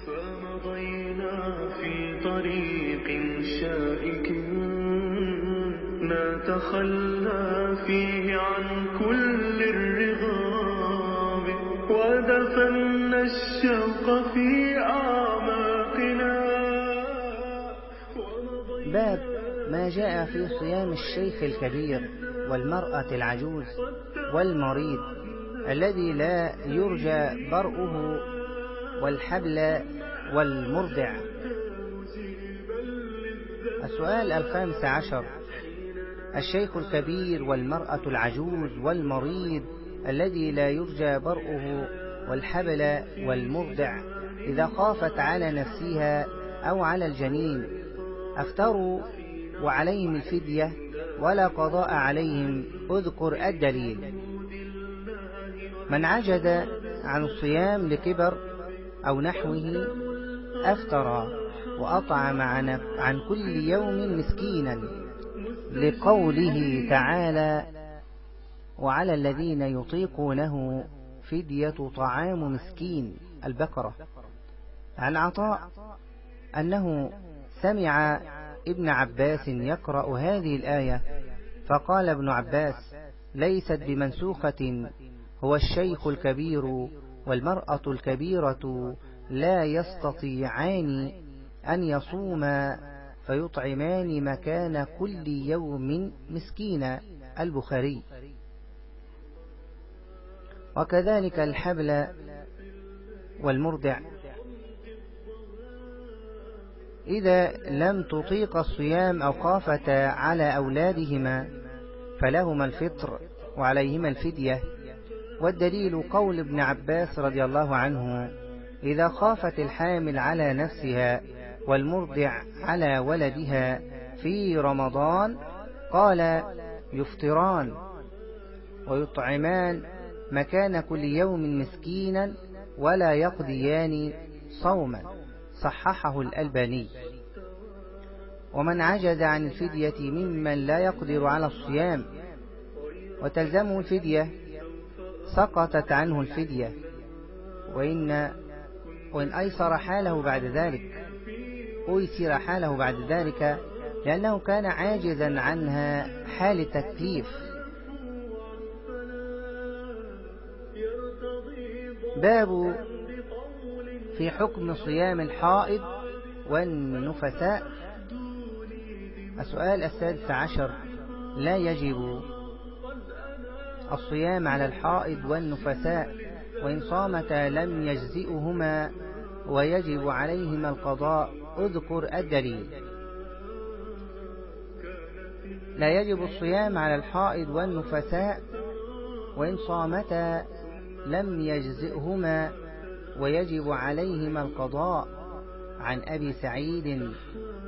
فمضينا في طريق شائك نتخلى فيه عن كل الشوق في أعماقنا. باب ما جاء في صيام الشيخ الكبير والمرأة العجوز والمريض الذي لا يرجى برؤه والحبل والمرضع. السؤال الخامس عشر. الشيخ الكبير والمرأة العجوز والمريض الذي لا يرجى برؤه والحبل والمرضع إذا خافت على نفسها أو على الجنين أفتروا وعليهم الفدية ولا قضاء عليهم اذكر الدليل. من عجز عن الصيام لكبر أو نحوه أفترى وأطعم عن عن كل يوم مسكينا لقوله تعالى وعلى الذين يطيقونه فدية طعام مسكين البقرة. عن عطاء أنه سمع ابن عباس يقرأ هذه الآية فقال ابن عباس ليست بمنسوخة هو الشيخ الكبير والمرأة الكبيرة لا يستطيعان أن يصوما فيطعمان مكان كل يوم مسكين البخاري. وكذلك الحبل والمرضع. إذا لم تطيق الصيام أو خافتا على أولادهما فلهما الفطر وعليهما الفدية. والدليل قول ابن عباس رضي الله عنه إذا خافت الحامل على نفسها والمرضع على ولدها في رمضان قال يفطران ويطعمان مكان كل يوم مسكينا ولا يقضيان صوما صححه الألباني. ومن عجز عن الفدية ممن لا يقدر على الصيام وتلزمه الفدية سقطت عنه الفدية. وإن, وإن أيسر حاله بعد ذلك أيسر حاله بعد ذلك لأنه كان عاجزا عنها حال التكليف. باب في حكم صيام الحائض والنفساء. السؤال السادس عشر. لا يجب الصيام على الحائض والنفساء وإن صامتا لم يجزئهما ويجب عليهما القضاء. اذكر الدليل. لا يجب الصيام على الحائض والنفساء وإن صامتا لم يجزئهما ويجب عليهما القضاء. عن أبي سعيد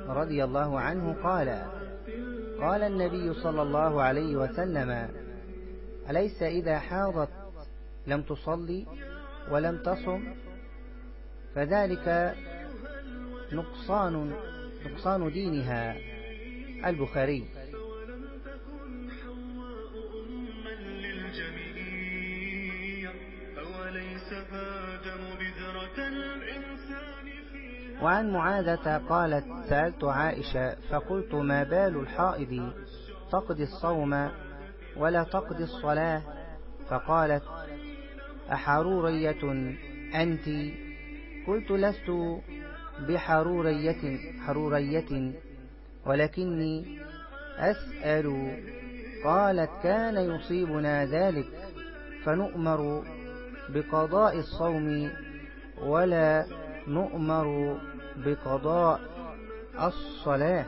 رضي الله عنه قال قال النبي صلى الله عليه وسلم أليس إذا حاضت لم تصلي ولم تصم؟ فذلك نقصان نقصان دينها. البخاري. وعن معاذة قالت سألت عائشة فقلت ما بال الحائض؟ تقضي الصوم ولا تقضي الصلاة؟ فقالت أحرورية أنت؟ قلت لست بحرورية حرورية ولكني أسأل. قالت كان يصيبنا ذلك فنؤمر بقضاء الصوم ولا نؤمر بقضاء الصلاة.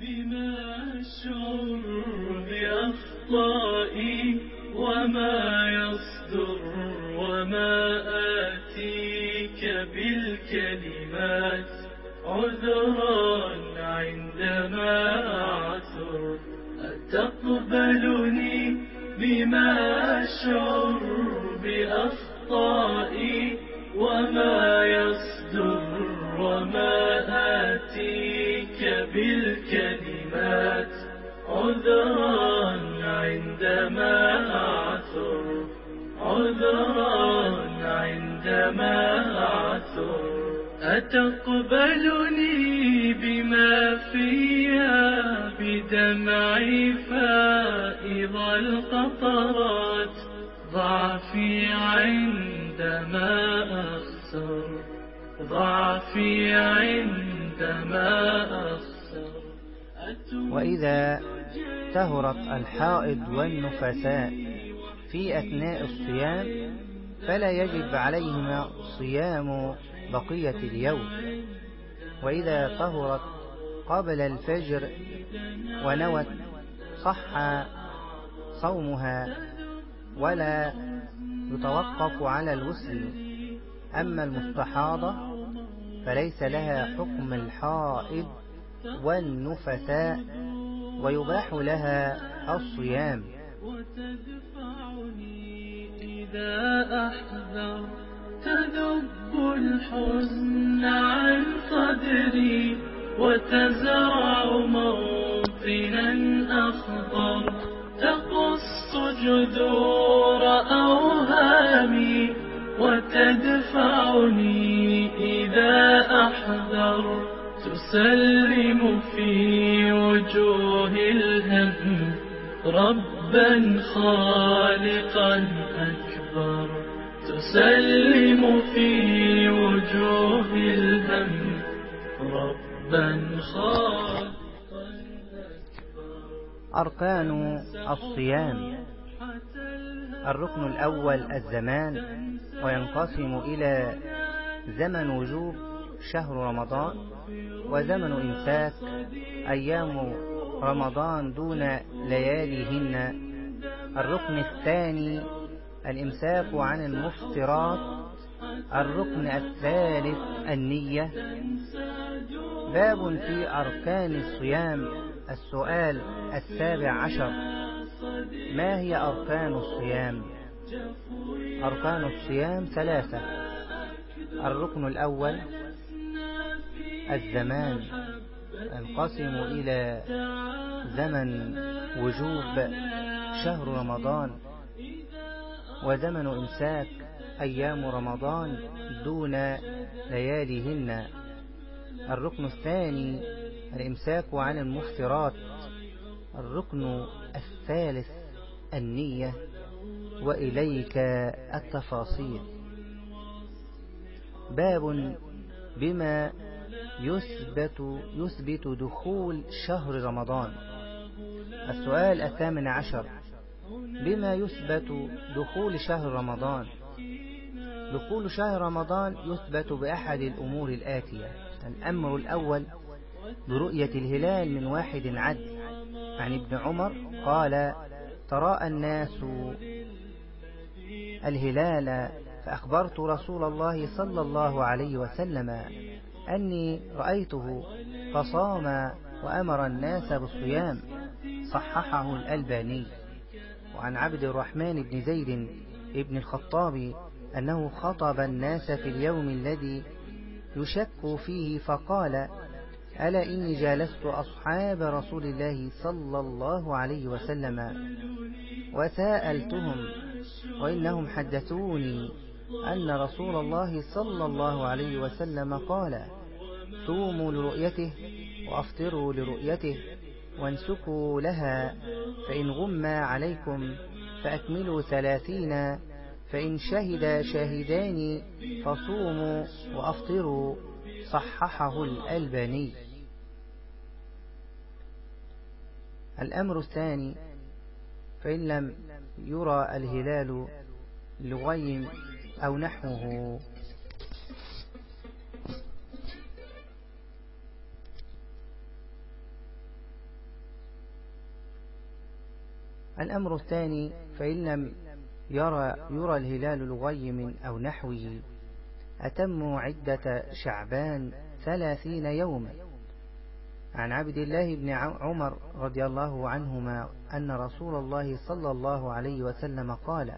بما أشعر بأخطائي أتقبلني بما أشعر بأخطائي وما يصدر وما آتيك بالكلمات. عذرا عندما أعثر عذرا عندما أعثر. أتقبلني بما فيها؟ بدمعي فائض القطرات ضعفي عندما أخسر ضعفي عندما أخسر. وإذا تهرت الحائض والنفساء في أثناء الصيام فلا يجب عليهما صيام بقية اليوم. وإذا طهرت قبل الفجر ونوت صح صومها ولا يتوقف على الوسل أما المستحاضة فليس لها حكم الحائض والنفساء ويباح لها الصيام. وتدفعني إذا أحذر تذب الحزن عن صدري. وتزرع موطنا أخضر تقص جذور أوهامي وتدفعني إذا أحذر تسلم في وجوه الهم ربا خالقا أكبر تسلم في وجوه أركان الصيام. الركن الأول الزمان وينقسم إلى زمن وجوب شهر رمضان وزمن إمساك أيام رمضان دون لياليهن. الركن الثاني الإمساك عن المفطرات. الركن الثالث النية. باب في أركان الصيام. السؤال السابع عشر. ما هي أركان الصيام؟ أركان الصيام ثلاثة. الركن الأول الزمان ينقسم إلى زمن وجوب شهر رمضان وزمن إمساك أيام رمضان دون لياليهن. الركن الثاني الإمساك عن المفترات الركن الثالث النية وإليك التفاصيل. باب بما يثبت, يثبت دخول شهر رمضان. السؤال الثامن عشر. بما يثبت دخول شهر رمضان؟ دخول شهر رمضان يثبت بأحد الأمور الآتية. الأمر الأول برؤية الهلال من واحد عد. عن ابن عمر قال تراءى الناس الهلال فأخبرت رسول الله صلى الله عليه وسلم أني رأيته فصام وأمر الناس بالصيام. صححه الألباني. وعن عبد الرحمن بن زيد ابن الخطاب أنه خطب الناس في اليوم الذي يشك فيه فقال ألا إني جالست أصحاب رسول الله صلى الله عليه وسلم وسألتهم وإنهم حدثوني أن رسول الله صلى الله عليه وسلم قال صوموا لرؤيته وأفطروا لرؤيته وانسكوا لها فإن غم عليكم فأكملوا ثلاثين فإن شهد شاهدان فصوموا وأفطروا صححه الألباني. الأمر الثاني فإن لم يرى الهلال لغيم أو نحوه. الأمر الثاني فإن لم يرى, يرى الهلال لغيم أو نحوه. أتموا عدة شعبان ثلاثين يوما. عن عبد الله بن عمر رضي الله عنهما أن رسول الله صلى الله عليه وسلم قال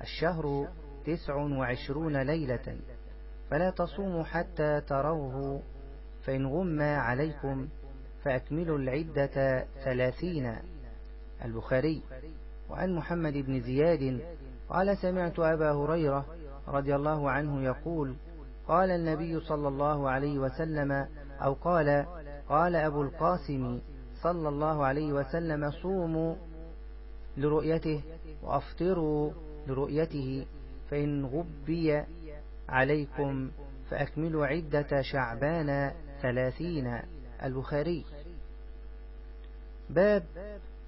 الشهر تسع وعشرون ليلة فلا تصوموا حتى تروه فإن غم عليكم فأكملوا العدة ثلاثين. البخاري. وعن محمد بن زياد قال سمعت أبا هريرة رضي الله عنه يقول قال النبي صلى الله عليه وسلم أو قال قال أبو القاسم صلى الله عليه وسلم صوموا لرؤيته وأفطروا لرؤيته فإن غبي عليكم فأكملوا عدة شعبان ثلاثين البخاري. باب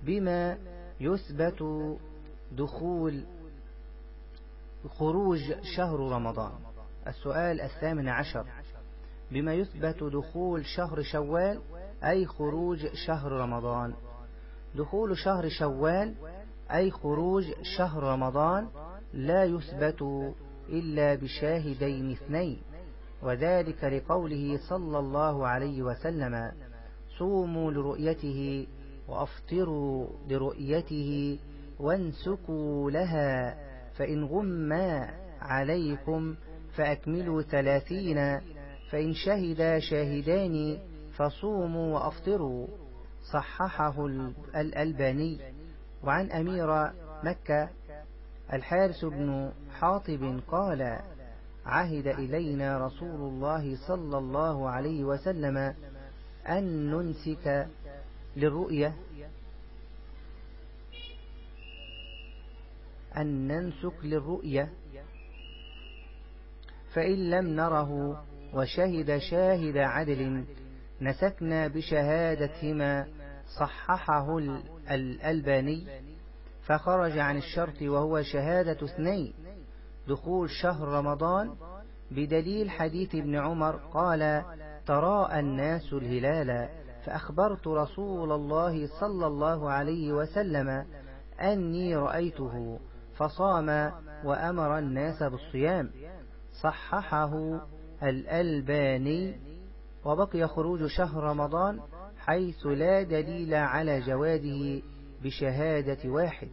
بما يثبت دخول خروج شهر رمضان. السؤال الثامن عشر. بما يثبت دخول شهر شوال أي خروج شهر رمضان؟ دخول شهر شوال أي خروج شهر رمضان لا يثبت إلا بشاهدين اثنين. وذلك لقوله صلى الله عليه وسلم صوموا لرؤيته وأفطروا لرؤيته وانسكوا لها فإن غم عليكم فأكملوا ثلاثين فإن شهد شاهدان فصوموا وأفطروا. صححه الألباني. وعن أمير مكة الحارس بن حاطب قال عهد إلينا رسول الله صلى الله عليه وسلم أن ننسك للرؤية أن ننسك للرؤية فإن لم نره وشهد شاهد عدل نسكنا بشهادتهما صححه الألباني فخرج عن الشرط وهو شهادة اثنين دخول شهر رمضان بدليل حديث ابن عمر قال تراءى الناس الهلال فأخبرت رسول الله صلى الله عليه وسلم أني رأيته فصام وأمر الناس بالصيام. صححه الألباني وبقي خروج شهر رمضان حيث لا دليل على جواده بشهادة واحد.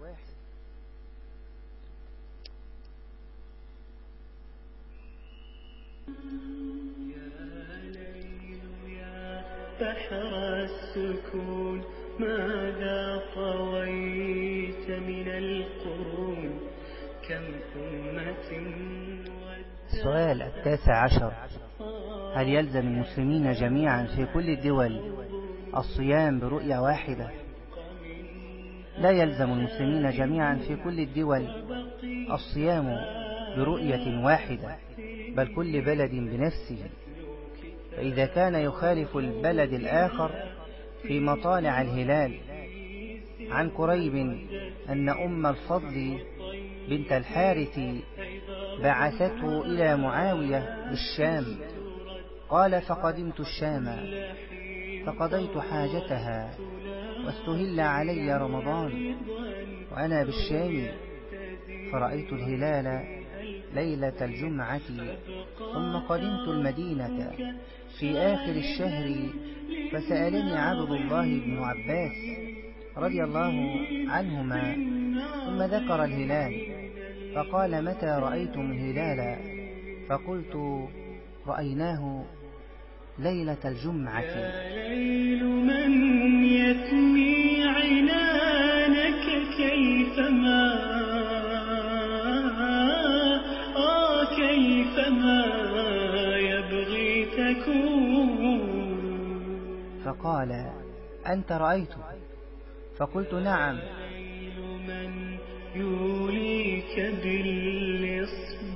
بحر السكون ماذا طويت من القرون؟ كم أمة السؤال التاسع عشر. هل يلزم المسلمين جميعا في كل الدول الصيام برؤية واحدة؟ لا يلزم المسلمين جميعا في كل الدول الصيام برؤية واحدة بل كل بلد بنفسه. فإذا كان يخالف البلد الآخر في مطالع الهلال عن قريب أن أم الفضل بنت الحارث بعثته إلى معاوية بالشام قال فقدمت الشام فقضيت حاجتها واستهل علي رمضان وأنا بالشام فرأيت الهلال ليلة الجمعة ثم قدمت المدينة في آخر الشهر فسألني عبد الله بن عباس رضي الله عنهما ثم ذكر الهلال فقال متى رأيتم الهلال فقلت رأيناه ليلة الجمعة. ليل من يثني عنانك كيفما فقال أنت رأيته؟ فقلت نعم. من يوليك بالإصباح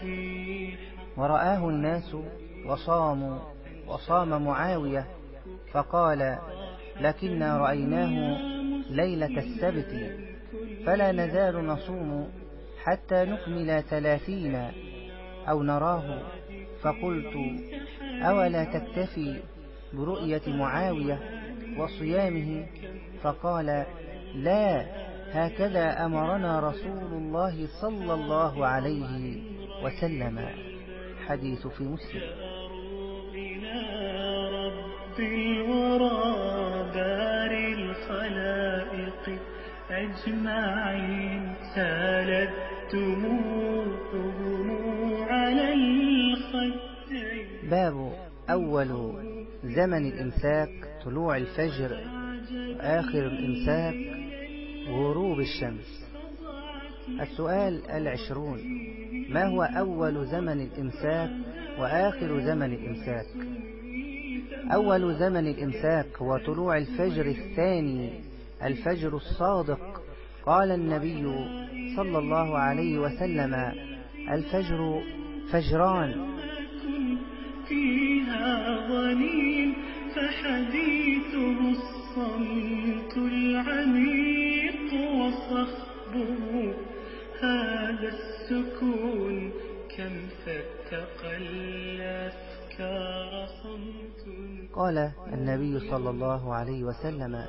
في ورآه الناس وصاموا وصام معاوية فقال لكنا رأيناه ليلة السبت فلا نزال نصوم حتى نكمل ثلاثين أو نراه. فقلت أولا تكتفي برؤية معاوية وصيامه فقال لا هكذا أمرنا رسول الله صلى الله عليه وسلم. حديث في مسلم. رب الورى بار الخلائق أجمعين سالت دموعهم على الخدين باب أول زمن الإمساك طلوع الفجر وآخر الإمساك غروب الشمس. السؤال العشرون ما هو أول زمن الإمساك وآخر زمن الإمساك أول زمن الإمساك هو طلوع الفجر الثاني الفجر الصادق. قال النبي صلى الله عليه وسلم الفجر فجران. فيها ظنين فحديثه الصمت العميق وصخبه. هذا السكون كم فتق الأفكار صمت قال النبي صلى الله عليه وسلم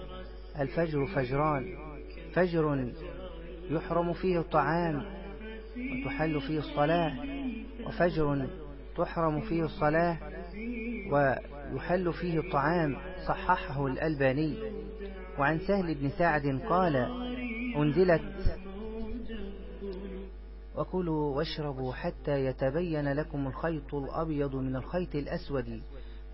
الفجر فجران فجر يحرم فيه الطعام وتحل فيه الصلاة وفجر تحرم فيه الصلاة ويحل فيه الطعام صححه الألباني. وعن سهل بن سعد قال أنزلت. وكلوا واشربوا حتى يتبين لكم الخيط الأبيض من الخيط الأسود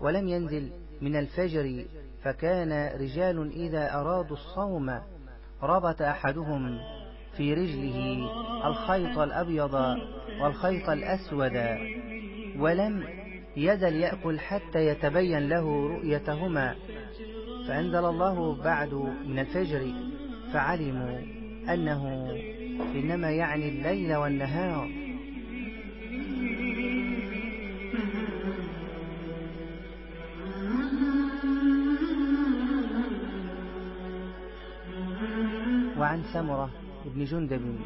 ولم ينزل من الفجر فكان رجال إذا أرادوا الصوم ربط أحدهم في رجله الخيط الأبيض والخيط الأسود. ولم يزل يأكل حتى يتبين له رؤيتهما فأنزل الله بعد من الفجر فعلموا أنه إنما يعني الليل والنهار. وعن سمرة بن جندب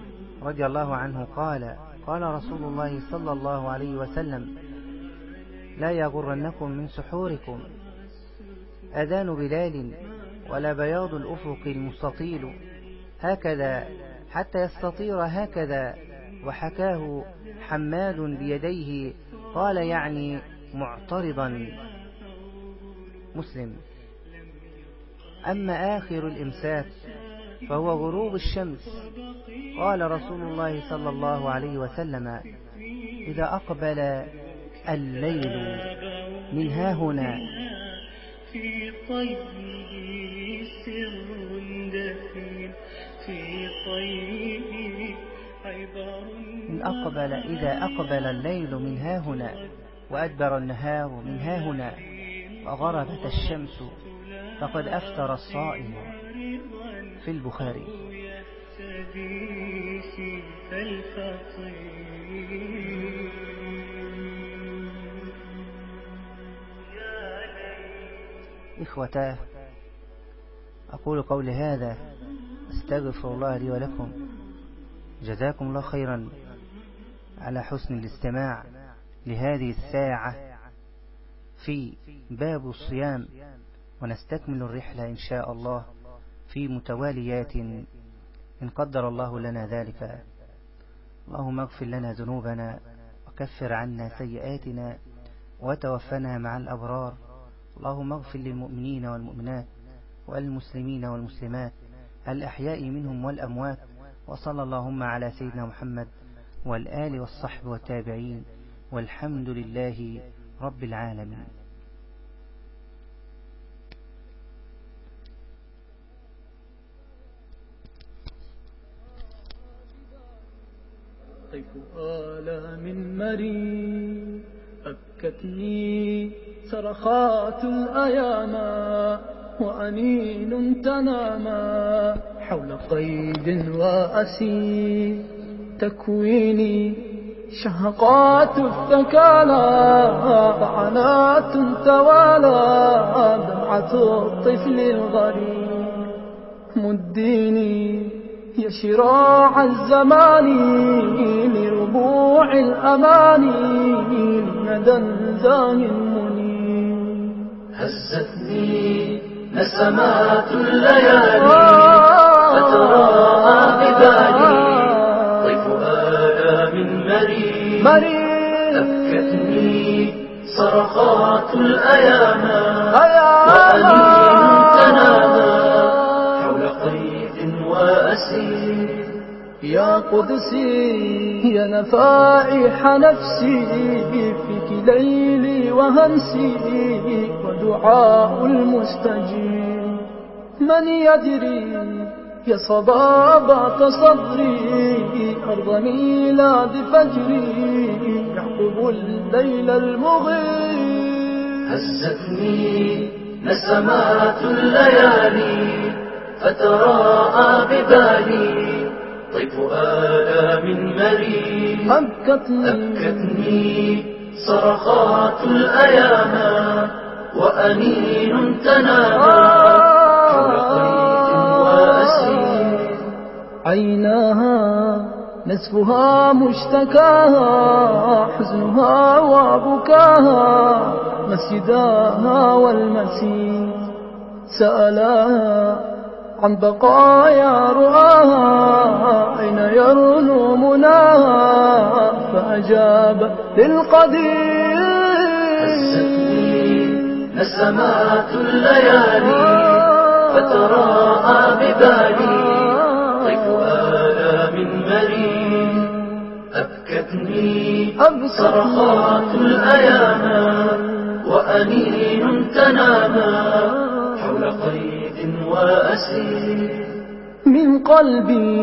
رضي الله عنه قال قال رسول الله صلى الله عليه وسلم لا يغرنكم من سحوركم أذان بلال ولا بياض الأفق المستطيل هكذا حتى يستطير هكذا وحكاه حماد بيديه قال يعني معترضا. مسلم. أما آخر الإمساك فهو غروب الشمس. قال رسول الله صلى الله عليه وسلم إذا أقبل الليل من ها هنا. في طيه سر دفين في طيه عبر إن أقبل إذا أقبل الليل من ها هنا وأدبر النهار من ها هنا وغربت الشمس فقد أفطر الصائم. في البخاري. إخوتاه أقول قولي هذا أستغفر الله لي ولكم. جزاكم الله خيرا على حسن الاستماع لهذه الساعة في باب الصيام ونستكمل الرحلة إن شاء الله. في متواليات إن قدر الله لنا ذلك. اللهم اغفر لنا ذنوبنا وكفر عنا سيئاتنا وتوفنا مع الأبرار. اللهم اغفر للمؤمنين والمؤمنات والمسلمين والمسلمات الأحياء منهم والأموات. وصلى اللهم على سيدنا محمد والآل والصحب والتابعين. والحمد لله رب العالمين. طيف آلام مريم أبكتني صرخات الأيام وأنين تناما حول قيد وأسير. تكويني شهقات الثكالى طعنات توالى دمعة الطفل الغريب مديني يا شراع الزمان لربوع الأماني لندى زان منير هزتني نسمات الليالي فتراها ببالي طيف آلام مريم. أبكتني صرخات الأيام أيام. وأنين تنادى وأسير يا قدسي يا نفائح نفسي. فيك ليلي وهمسي. ودعاء المستجيب. من يدري يا صبابة صدري أرض ميلاد فجري. يعقب الليل المغيب. هزتني نسمات الليالي. فتراءى ببالي طيف آلام مريم. أبكتني. أبكتني صرخات الأيام وأنين قيد وأسير. عيناها نسفها مشتكاها حزنها وبكاها مسجداها والمسيد سألاها عن بقايا رؤاها أين يرنو مناها؟ فأجاب للقدير نسمات الليالي فتراءى ببالي طيف آلام مريم أبكتني صرخات الأيام وأنين تنامى حول قيد وأسير. من قلبي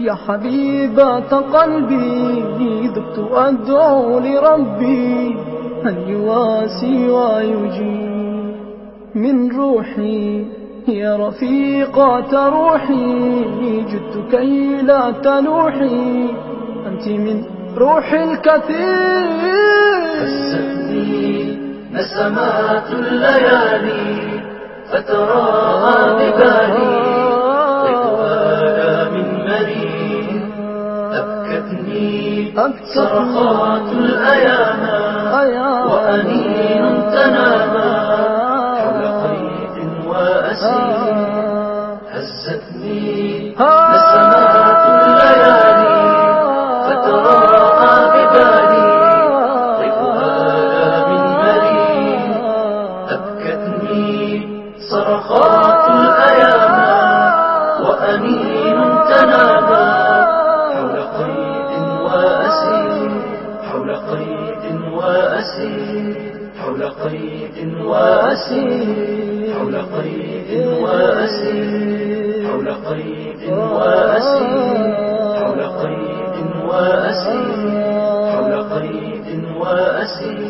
يا حبيبة قلبي ذبت أدعو لربي أن يواسي ويجيب. من روحي يا رفيقة روحي جدت كي لا تلوحي. أنت من روح الكثير. هزتني نسمات الليالي. فتراها ببالي طيبها من مريد أبكتني صرخات الأيام وأنين تناما حول قيد وأسير. حول قيد وأسير حول قيد وأسير حول قيد وأسير حول قيد وأسير